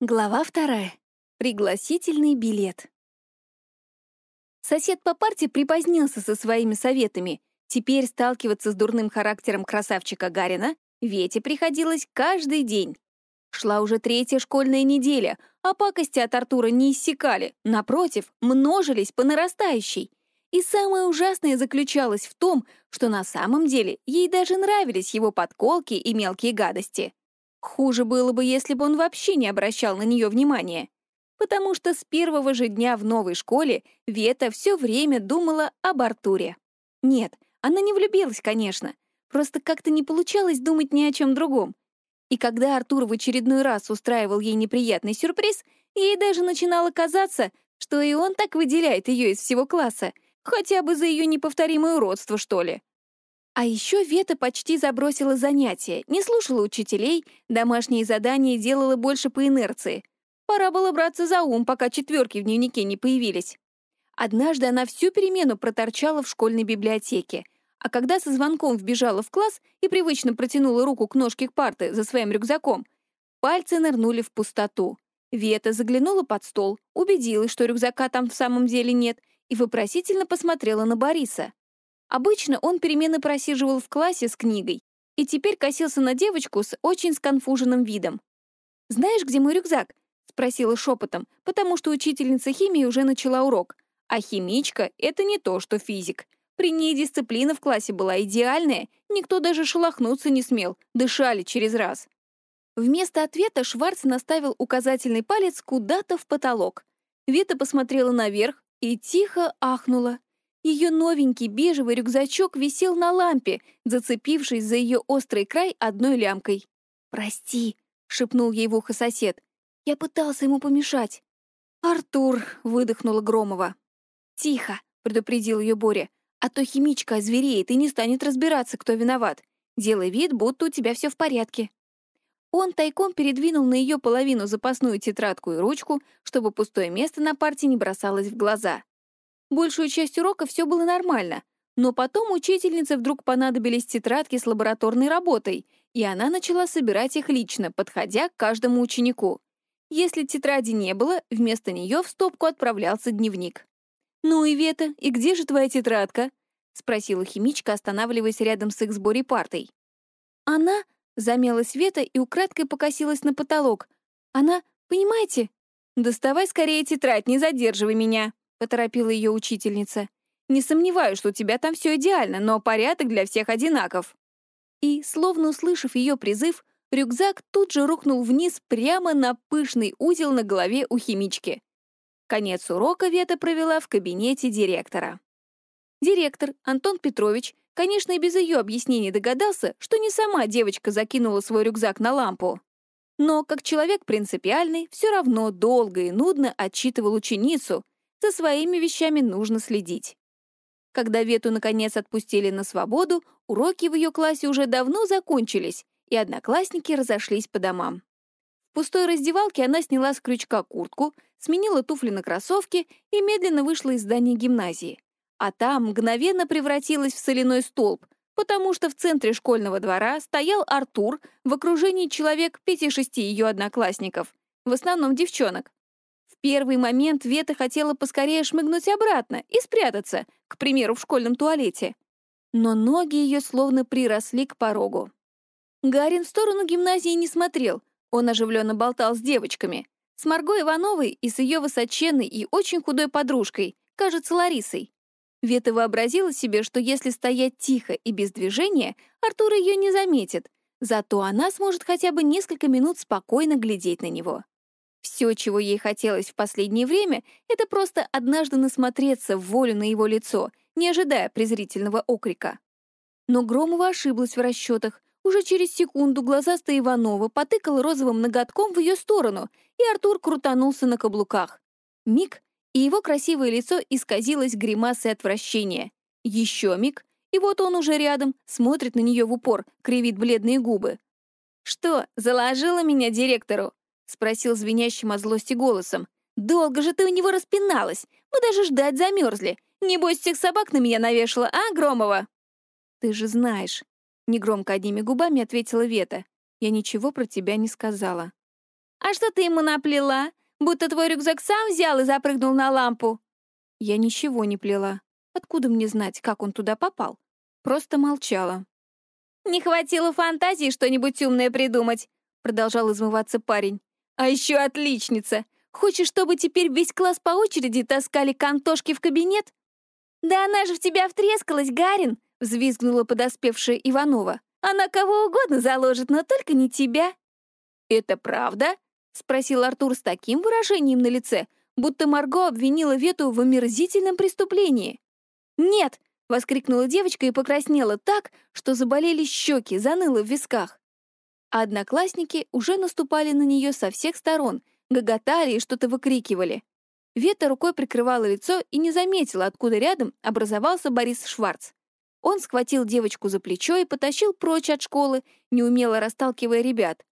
Глава вторая. Пригласительный билет. Сосед по парте припозднился со своими советами. Теперь сталкиваться с дурным характером красавчика Гарина Вете приходилось каждый день. Шла уже третья школьная неделя, а пакости от Артура не иссякали, напротив, множились по нарастающей. И самое ужасное заключалось в том, что на самом деле ей даже нравились его подколки и мелкие гадости. Хуже было бы, если бы он вообще не обращал на нее внимания. Потому что с первого же дня в новой школе Вета все время думала об Артуре. Нет, она не влюбилась, конечно. Просто как-то не получалось думать ни о чем другом. И когда Артур в очередной раз устраивал ей неприятный сюрприз, ей даже начинало казаться, что и он так выделяет ее из всего класса, хотя бы за ее неповторимое уродство, что ли. А еще Вета почти забросила занятия, не слушала учителей, домашние задания делала больше по инерции. Пора было браться за ум, пока четверки в дневнике не появились. Однажды она всю перемену проторчала в школьной библиотеке, а когда со звонком вбежала в класс и привычно протянула руку к ножке парты за своим рюкзаком, пальцы нырнули в пустоту. Вета заглянула под стол, убедилась, что рюкзака там в самом деле нет, и вопросительно посмотрела на Бориса. Обычно он перемены просиживал в классе с книгой и теперь косился на девочку с очень сконфуженным видом. «Знаешь, где мой рюкзак?» — спросила шепотом, потому что учительница химии уже начала урок. А химичка — это не то, что физик. При ней дисциплина в классе была идеальная, никто даже шелохнуться не смел, дышали через раз. Вместо ответа Шварц наставил указательный палец куда-то в потолок. Вита посмотрела наверх и тихо ахнула. Ее новенький бежевый рюкзачок висел на лампе, зацепившись за ее острый край одной лямкой. «Прости», — шепнул ей в ухо сосед. «Я пытался ему помешать». «Артур», — выдохнула Громова. «Тихо», — предупредил ее Боря, «а то химичка озвереет и не станет разбираться, кто виноват. Делай вид, будто у тебя все в порядке». Он тайком передвинул на ее половину запасную тетрадку и ручку, чтобы пустое место на парте не бросалось в глаза. Большую часть урока все было нормально, но потом учительнице вдруг понадобились тетрадки с лабораторной работой, и она начала собирать их лично, подходя к каждому ученику. Если тетради не было, вместо нее в стопку отправлялся дневник. «Ну, и Вета, и где же твоя тетрадка?» — спросила химичка, останавливаясь рядом с их сборе партой. «Она...» — замялась Вета и украдкой покосилась на потолок. «Она... Понимаете? Доставай скорее тетрадь, не задерживай меня!» — поторопила ее учительница. «Не сомневаюсь, что у тебя там все идеально, но порядок для всех одинаков». И, словно услышав ее призыв, рюкзак тут же рухнул вниз прямо на пышный узел на голове у химички. Конец урока Вета провела в кабинете директора. Директор, Антон Петрович, конечно, и без ее объяснений догадался, что не сама девочка закинула свой рюкзак на лампу. Но, как человек принципиальный, все равно долго и нудно отчитывал ученицу, за своими вещами нужно следить. Когда Вету наконец отпустили на свободу, уроки в ее классе уже давно закончились, и одноклассники разошлись по домам. В пустой раздевалке она сняла с крючка куртку, сменила туфли на кроссовки и медленно вышла из здания гимназии. А там мгновенно превратилась в соляной столб, потому что в центре школьного двора стоял Артур в окружении человек пяти-шести ее одноклассников, в основном девчонок первый момент Вета хотела поскорее шмыгнуть обратно и спрятаться, к примеру, в школьном туалете. Но ноги ее словно приросли к порогу. Гарин в сторону гимназии не смотрел, он оживленно болтал с девочками. С Марго Ивановой и с ее высоченной и очень худой подружкой, кажется, Ларисой. Вета вообразила себе, что если стоять тихо и без движения, Артур ее не заметит, зато она сможет хотя бы несколько минут спокойно глядеть на него. Все, чего ей хотелось в последнее время, это просто однажды насмотреться в волю на его лицо, не ожидая презрительного окрика. Но Громова ошиблась в расчетах. Уже через секунду глазастая Иванова потыкала розовым ноготком в ее сторону, и Артур крутанулся на каблуках. Миг, и его красивое лицо исказилось гримасой отвращения. Еще миг, и вот он уже рядом, смотрит на нее в упор, кривит бледные губы. «Что, заложила меня директору?» — спросил звенящим от злости голосом. «Долго же ты у него распиналась. Мы даже ждать замерзли. Небось, всех собак на меня навешала, а, Громова?» «Ты же знаешь», — негромко одними губами ответила Вета. «Я ничего про тебя не сказала». «А что ты ему наплела? Будто твой рюкзак сам взял и запрыгнул на лампу». Я ничего не плела. Откуда мне знать, как он туда попал? Просто молчала. «Не хватило фантазии что-нибудь умное придумать», — продолжал измываться парень. «А еще отличница! Хочешь, чтобы теперь весь класс по очереди таскали кантошки в кабинет?» «Да она же в тебя втрескалась, Гарин!» — взвизгнула подоспевшая Иванова. «Она кого угодно заложит, но только не тебя». «Это правда?» — спросил Артур с таким выражением на лице, будто Марго обвинила Вету в омерзительном преступлении. «Нет!» — воскликнула девочка и покраснела так, что заболели щеки, заныло в висках. А одноклассники уже наступали на нее со всех сторон, гоготали и что-то выкрикивали. Вета рукой прикрывала лицо и не заметила, откуда рядом образовался Борис Шварц. Он схватил девочку за плечо и потащил прочь от школы, неумело расталкивая ребят.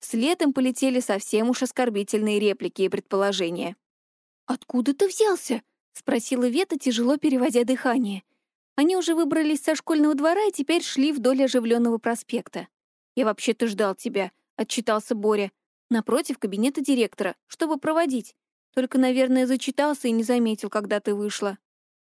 Вслед им полетели совсем уж оскорбительные реплики и предположения. «Откуда ты взялся?» — спросила Вета, тяжело переводя дыхание. Они уже выбрались со школьного двора и теперь шли вдоль оживленного проспекта. «Я вообще-то ждал тебя», — отчитался Боря. «Напротив кабинета директора, чтобы проводить. Только, наверное, зачитался и не заметил, когда ты вышла».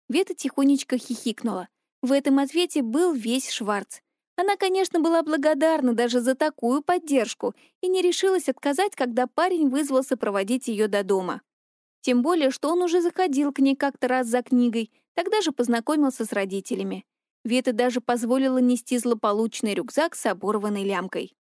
Вета тихонечко хихикнула. В этом ответе был весь Шварц. Она, конечно, была благодарна даже за такую поддержку и не решилась отказать, когда парень вызвался проводить ее до дома. Тем более, что он уже заходил к ней как-то раз за книгой, тогда же познакомился с родителями. Вета даже позволила нести злополучный рюкзак с оборванной лямкой.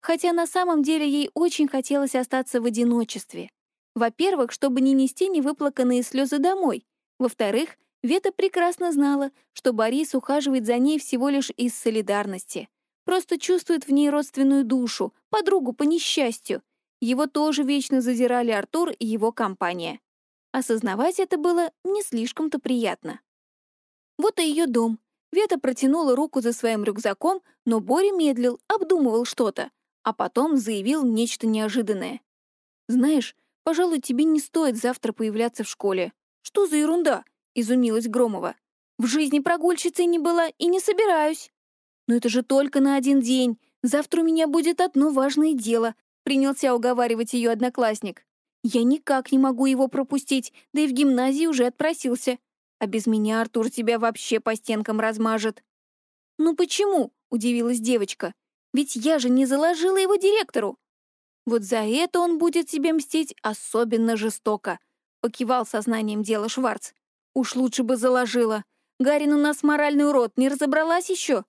Хотя на самом деле ей очень хотелось остаться в одиночестве. Во-первых, чтобы не нести невыплаканные слезы домой. Во-вторых, Вета прекрасно знала, что Борис ухаживает за ней всего лишь из солидарности. Просто чувствует в ней родственную душу, подругу по несчастью. Его тоже вечно задирали Артур и его компания. Осознавать это было не слишком-то приятно. Вот и ее дом. Вета протянула руку за своим рюкзаком, но Боря медлил, обдумывал что-то, а потом заявил нечто неожиданное. «Знаешь, Пожалуй, тебе не стоит завтра появляться в школе. Что за ерунда? Изумилась Громова. В жизни прогульщицей не была и не собираюсь. Но это же только на один день. Завтра у меня будет одно важное дело. Принялся уговаривать ее одноклассник. Я никак не могу его пропустить, да и в гимназии уже отпросился. А без меня Артур тебя вообще по стенкам размажет. «Ну почему?» — удивилась девочка. «Ведь я же не заложила его директору. Вот за это он будет себе мстить особенно жестоко», — покивал сознанием дела Шварц. «Уж лучше бы заложила. Гарин у нас моральный урод, не разобралась еще.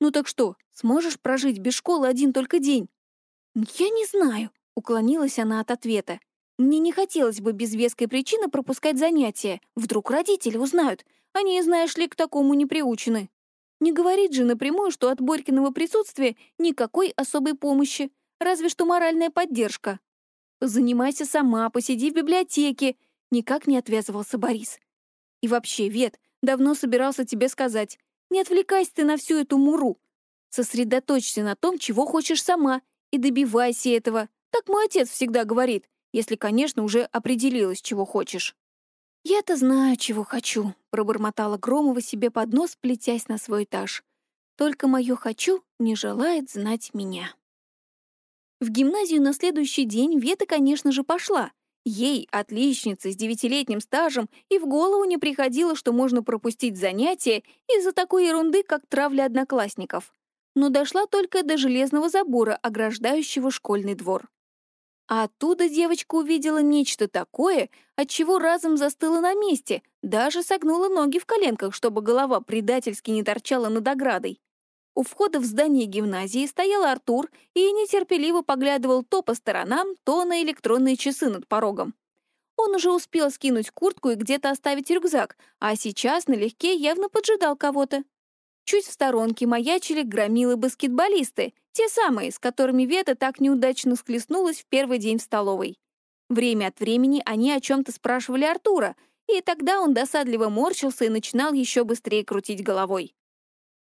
Ну так что, сможешь прожить без школы один только день?» «Я не знаю», — уклонилась она от ответа. «Мне не хотелось бы без веской причины пропускать занятия. Вдруг родители узнают. Они, знаешь ли, к такому не приучены. Не говорит же напрямую, что от Борькиного присутствия никакой особой помощи разве что моральная поддержка. Занимайся сама, посиди в библиотеке. Никак не отвязывался Борис. И вообще, Вет, давно собирался тебе сказать, не отвлекайся ты на всю эту муру. Сосредоточься на том, чего хочешь сама, и добивайся этого. Так мой отец всегда говорит, если, конечно, уже определилась, чего хочешь. «Я-то знаю, чего хочу», — пробормотала Громова себе под нос, плетясь на свой этаж. «Только мое «хочу» не желает знать меня». В гимназию на следующий день Вета, конечно же, пошла. Ей, отличнице с девятилетним стажем, и в голову не приходило, что можно пропустить занятия из-за такой ерунды, как травля одноклассников. Но дошла только до железного забора, ограждающего школьный двор. А оттуда девочка увидела нечто такое, от чего разом застыла на месте, даже согнула ноги в коленках, чтобы голова предательски не торчала над оградой. У входа в здание гимназии стоял Артур и нетерпеливо поглядывал то по сторонам, то на электронные часы над порогом. Он уже успел скинуть куртку и где-то оставить рюкзак, а сейчас налегке явно поджидал кого-то. Чуть в сторонке маячили громилы-баскетболисты, те самые, с которыми Вета так неудачно склеснулась в первый день в столовой. Время от времени они о чем-то спрашивали Артура, и тогда он досадливо морщился и начинал еще быстрее крутить головой.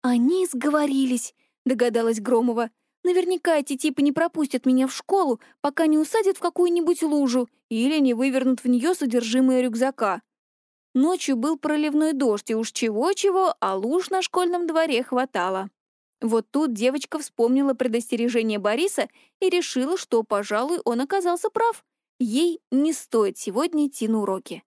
«Они сговорились», — догадалась Громова. «Наверняка эти типы не пропустят меня в школу, пока не усадят в какую-нибудь лужу или не вывернут в нее содержимое рюкзака». Ночью был проливной дождь, и уж чего-чего, а луж на школьном дворе хватало. Вот тут девочка вспомнила предостережение Бориса и решила, что, пожалуй, он оказался прав. Ей не стоит сегодня идти на уроки.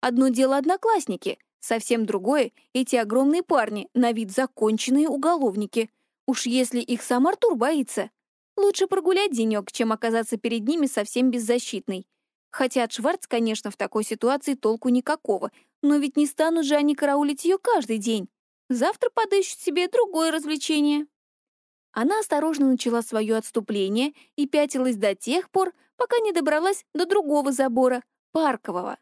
Одно дело одноклассники, совсем другое — эти огромные парни, на вид законченные уголовники. Уж если их сам Артур боится. Лучше прогулять денек, чем оказаться перед ними совсем беззащитной. Хотя от Шварц, конечно, в такой ситуации толку никакого, но ведь не станут же они караулить ее каждый день. Завтра подыщут себе другое развлечение. Она осторожно начала свое отступление и пятилась до тех пор, пока не добралась до другого забора, паркового.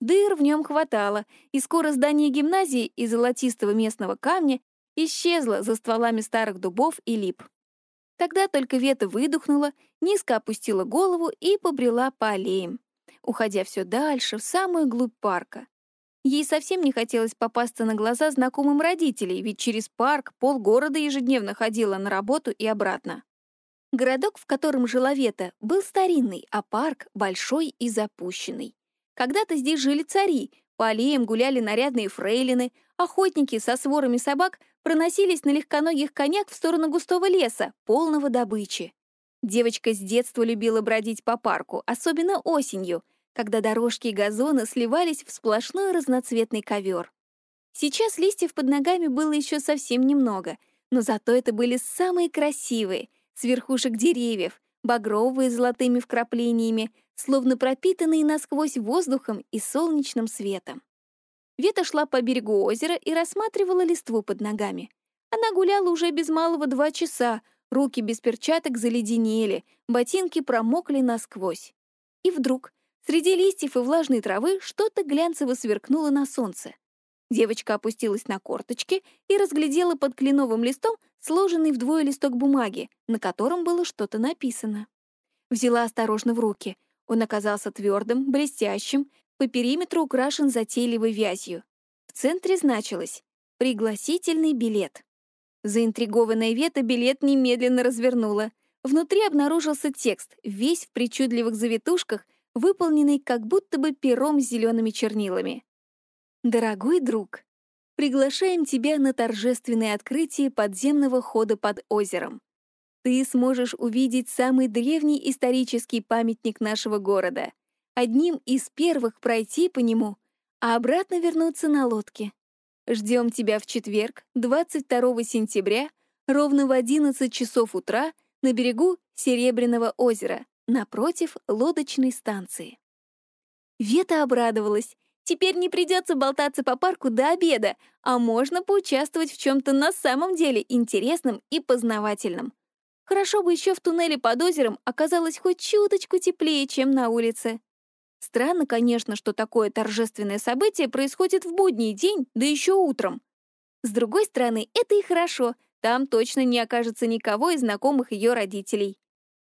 Дыр в нем хватало, и скоро здание гимназии из золотистого местного камня исчезло за стволами старых дубов и лип. Тогда только Вета выдохнула, низко опустила голову и побрела по аллеям, уходя все дальше, в самую глубь парка. Ей совсем не хотелось попасться на глаза знакомым родителей, ведь через парк полгорода ежедневно ходила на работу и обратно. Городок, в котором жила Вета, был старинный, а парк — большой и запущенный. Когда-то здесь жили цари, по аллеям гуляли нарядные фрейлины, охотники со сворами собак проносились на легконогих конях в сторону густого леса, полного добычи. Девочка с детства любила бродить по парку, особенно осенью — когда дорожки и газоны сливались в сплошной разноцветный ковер. Сейчас листьев под ногами было еще совсем немного, но зато это были самые красивые, с верхушек деревьев, багровые с золотыми вкраплениями, словно пропитанные насквозь воздухом и солнечным светом. Вета шла по берегу озера и рассматривала листву под ногами. Она гуляла уже без малого два часа, руки без перчаток заледенели, ботинки промокли насквозь. И вдруг Среди листьев и влажной травы что-то глянцево сверкнуло на солнце. Девочка опустилась на корточки и разглядела под кленовым листом сложенный вдвое листок бумаги, на котором было что-то написано. Взяла осторожно в руки. Он оказался твердым, блестящим, по периметру украшен затейливой вязью. В центре значилось «Пригласительный билет». Заинтригованная Вета билет немедленно развернула. Внутри обнаружился текст, весь в причудливых завитушках выполненный как будто бы пером с зелеными чернилами. «Дорогой друг, приглашаем тебя на торжественное открытие подземного хода под озером. Ты сможешь увидеть самый древний исторический памятник нашего города, одним из первых пройти по нему, а обратно вернуться на лодке. Ждем тебя в четверг, 22 сентября, ровно в 11 часов утра на берегу Серебряного озера, напротив лодочной станции. Вета обрадовалась. Теперь не придется болтаться по парку до обеда, а можно поучаствовать в чем-то на самом деле интересном и познавательном. Хорошо бы еще в туннеле под озером оказалось хоть чуточку теплее, чем на улице. Странно, конечно, что такое торжественное событие происходит в будний день, да еще утром. С другой стороны, это и хорошо, там точно не окажется никого из знакомых ее родителей.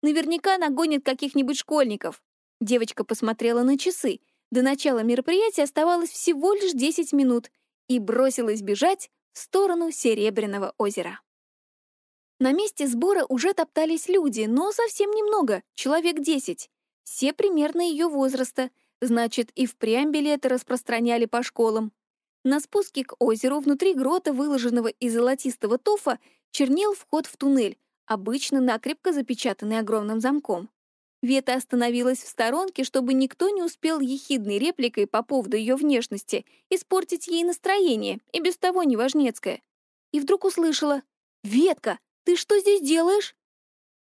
Наверняка нагонит каких-нибудь школьников. Девочка посмотрела на часы. До начала мероприятия оставалось всего лишь 10 минут и бросилась бежать в сторону Серебряного озера. На месте сбора уже топтались люди, но совсем немного, человек 10. Все примерно ее возраста, значит, и впрямь билеты распространяли по школам. На спуске к озеру внутри грота, выложенного из золотистого туфа, чернел вход в туннель, обычно накрепко запечатанный огромным замком. Вета остановилась в сторонке, чтобы никто не успел ехидной репликой по поводу ее внешности испортить ей настроение, и без того неважнецкое. И вдруг услышала «Ветка, ты что здесь делаешь?»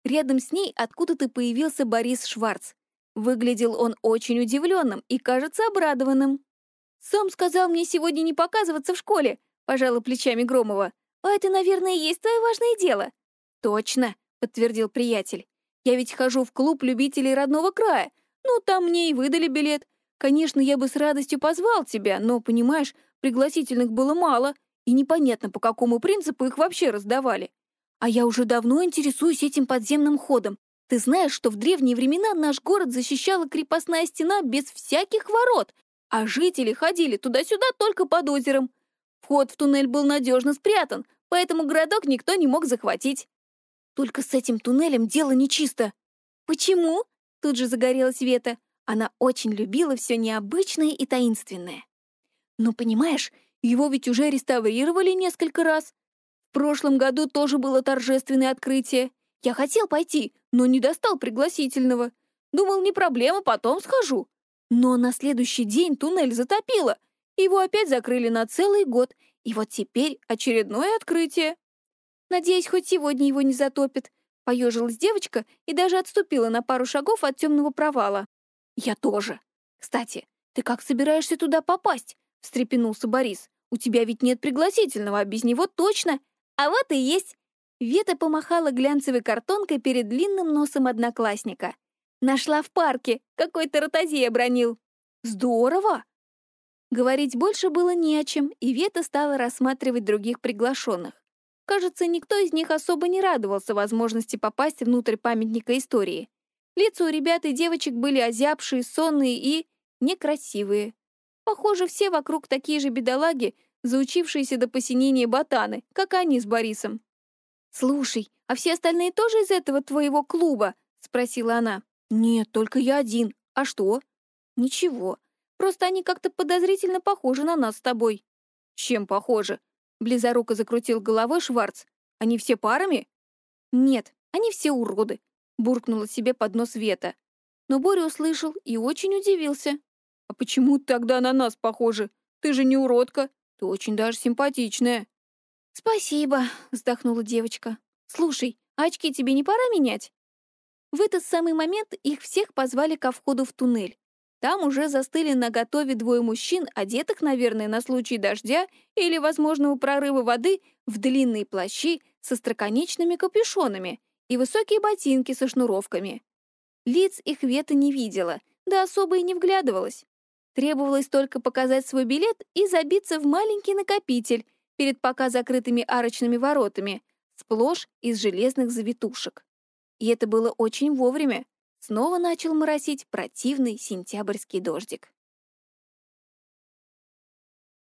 Рядом с ней откуда-то появился Борис Шварц. Выглядел он очень удивленным и, кажется, обрадованным. «Сам сказал мне сегодня не показываться в школе», — пожала плечами Громова. «А это, наверное, и есть твое важное дело. «Точно», — подтвердил приятель. «Я ведь хожу в клуб любителей родного края. Ну, там мне и выдали билет. Конечно, я бы с радостью позвал тебя, но, понимаешь, пригласительных было мало, и непонятно, по какому принципу их вообще раздавали. А я уже давно интересуюсь этим подземным ходом. Ты знаешь, что в древние времена наш город защищала крепостная стена без всяких ворот, а жители ходили туда-сюда только под озером. Вход в туннель был надежно спрятан, поэтому городок никто не мог захватить. Только с этим туннелем дело нечисто. Почему? Тут же загорелась Вета. Она очень любила все необычное и таинственное. Но «Ну, понимаешь, его ведь уже реставрировали несколько раз. В прошлом году тоже было торжественное открытие. Я хотел пойти, но не достал пригласительного. Думал, не проблема, потом схожу. Но на следующий день туннель затопило. Его опять закрыли на целый год. И вот теперь очередное открытие. Надеюсь, хоть сегодня его не затопит. Поежилась девочка и даже отступила на пару шагов от темного провала. Я тоже. Кстати, ты как собираешься туда попасть? встрепенулся Борис. У тебя ведь нет пригласительного, а без него точно. А вот и есть. Вета помахала глянцевой картонкой перед длинным носом одноклассника. Нашла в парке, какой-то ротозей обронил. Здорово! Говорить больше было не о чем, и Вета стала рассматривать других приглашенных. Кажется, никто из них особо не радовался возможности попасть внутрь памятника истории. Лица у ребят и девочек были озябшие, сонные и некрасивые. Похоже, все вокруг такие же бедолаги, заучившиеся до посинения ботаны, как они с Борисом. «Слушай, а все остальные тоже из этого твоего клуба?» — спросила она. «Нет, только я один. А что?» «Ничего. Просто они как-то подозрительно похожи на нас с тобой». «Чем похожи?» Близоруко закрутил головой Шварц. «Они все парами?» «Нет, они все уроды», — буркнула себе под нос Вета. Но Боря услышал и очень удивился. «А почему тогда на нас похожи? Ты же не уродка, ты очень даже симпатичная». «Спасибо», — вздохнула девочка. «Слушай, а очки тебе не пора менять?» В этот самый момент их всех позвали ко входу в туннель. Там уже застыли на готове двое мужчин, одетых, наверное, на случай дождя или возможного прорыва воды, в длинные плащи со строконечными капюшонами и высокие ботинки со шнуровками. Лиц их Вета не видела, да особо и не вглядывалась. Требовалось только показать свой билет и забиться в маленький накопитель перед пока закрытыми арочными воротами, сплошь из железных завитушек. И это было очень вовремя. Снова начал моросить противный сентябрьский дождик.